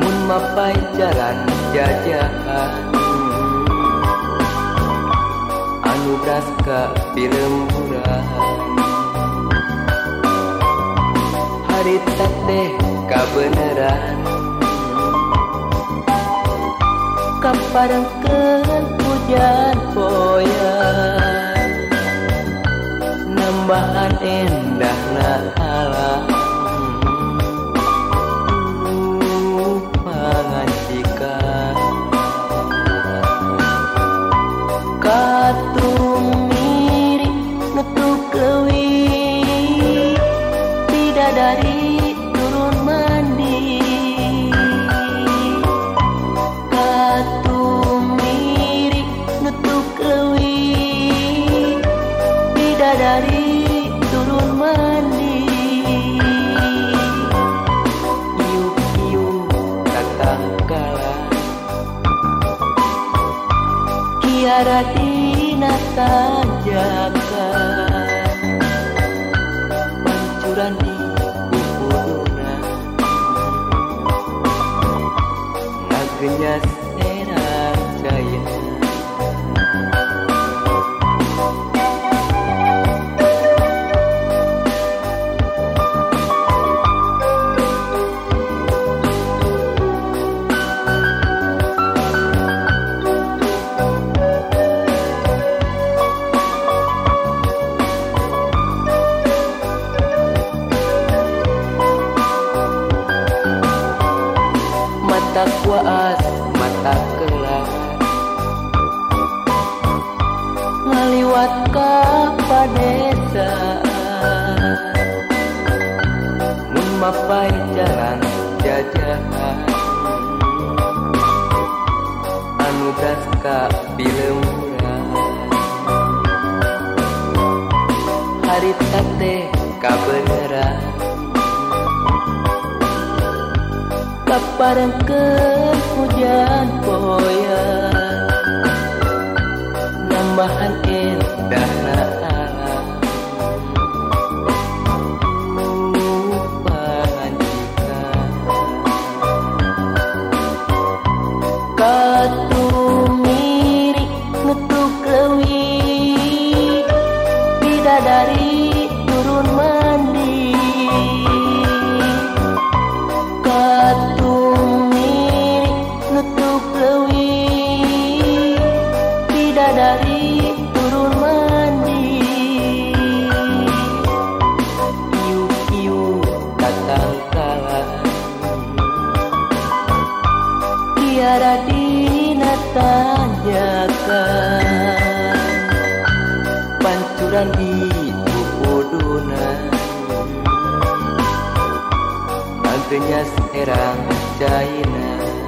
mun mapai jalan jajahan. Anu braska pilemburan harita teh kabeneran kaparengkeun hujan poyan dari turun mandi. Iuk iuk datang kala. Kiara dina tanjakan. Pancuran di kupuruna Ngagenyas kuas mata kelak ngaliwat ka padesaan mun mapai jalan jajahan. Anu braska bilemburan harita teh kabeneran kaparengkeun hujan poe ningali kupodonan Agenya serang China